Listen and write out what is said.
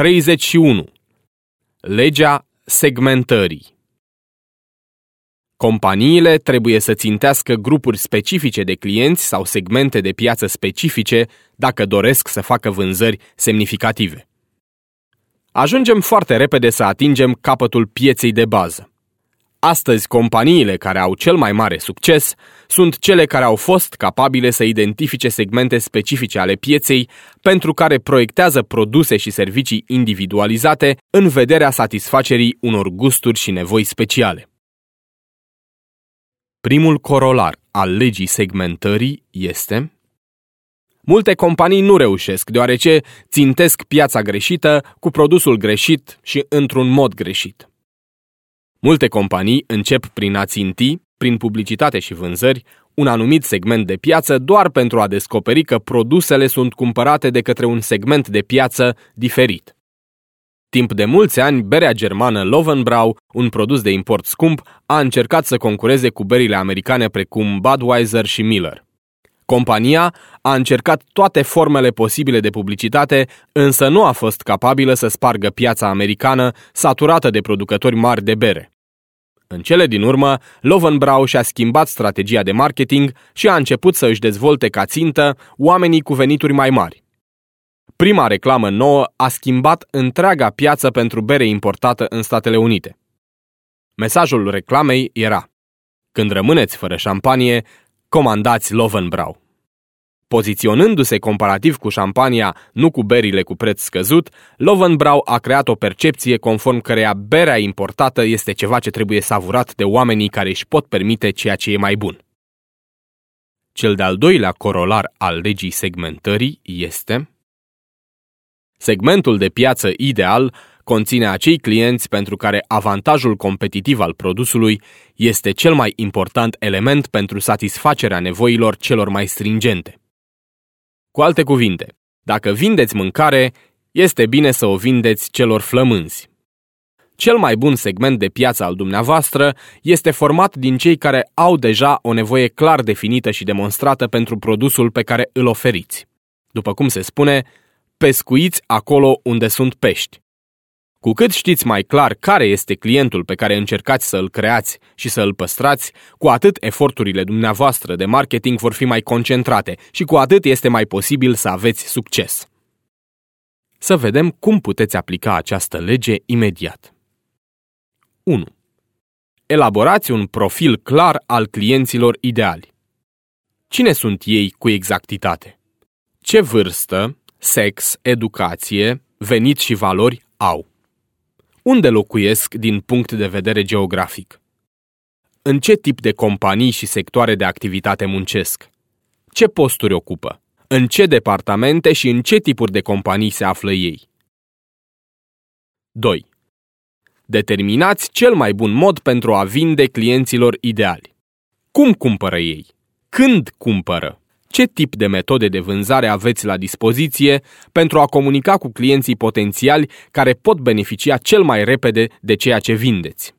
31. Legea segmentării Companiile trebuie să țintească grupuri specifice de clienți sau segmente de piață specifice dacă doresc să facă vânzări semnificative. Ajungem foarte repede să atingem capătul pieței de bază. Astăzi, companiile care au cel mai mare succes sunt cele care au fost capabile să identifice segmente specifice ale pieței pentru care proiectează produse și servicii individualizate în vederea satisfacerii unor gusturi și nevoi speciale. Primul corolar al legii segmentării este Multe companii nu reușesc, deoarece țintesc piața greșită cu produsul greșit și într-un mod greșit. Multe companii încep prin a ținti, prin publicitate și vânzări, un anumit segment de piață doar pentru a descoperi că produsele sunt cumpărate de către un segment de piață diferit. Timp de mulți ani, berea germană Lovenbrau, un produs de import scump, a încercat să concureze cu berile americane precum Budweiser și Miller. Compania a încercat toate formele posibile de publicitate, însă nu a fost capabilă să spargă piața americană saturată de producători mari de bere. În cele din urmă, Lovenbrau și-a schimbat strategia de marketing și a început să își dezvolte ca țintă oamenii cu venituri mai mari. Prima reclamă nouă a schimbat întreaga piață pentru bere importată în Statele Unite. Mesajul reclamei era Când rămâneți fără șampanie, comandați Lovenbrau. Poziționându-se comparativ cu șampania, nu cu berile cu preț scăzut, Lovenbrau a creat o percepție conform căreia berea importată este ceva ce trebuie savurat de oamenii care își pot permite ceea ce e mai bun. Cel de-al doilea corolar al legii segmentării este Segmentul de piață ideal conține acei clienți pentru care avantajul competitiv al produsului este cel mai important element pentru satisfacerea nevoilor celor mai stringente. Cu alte cuvinte, dacă vindeți mâncare, este bine să o vindeți celor flămânzi. Cel mai bun segment de piață al dumneavoastră este format din cei care au deja o nevoie clar definită și demonstrată pentru produsul pe care îl oferiți. După cum se spune, pescuiți acolo unde sunt pești. Cu cât știți mai clar care este clientul pe care încercați să îl creați și să îl păstrați, cu atât eforturile dumneavoastră de marketing vor fi mai concentrate și cu atât este mai posibil să aveți succes. Să vedem cum puteți aplica această lege imediat. 1. Elaborați un profil clar al clienților ideali. Cine sunt ei cu exactitate? Ce vârstă, sex, educație, venit și valori au? Unde locuiesc din punct de vedere geografic? În ce tip de companii și sectoare de activitate muncesc? Ce posturi ocupă? În ce departamente și în ce tipuri de companii se află ei? 2. Determinați cel mai bun mod pentru a vinde clienților ideali. Cum cumpără ei? Când cumpără? Ce tip de metode de vânzare aveți la dispoziție pentru a comunica cu clienții potențiali care pot beneficia cel mai repede de ceea ce vindeți.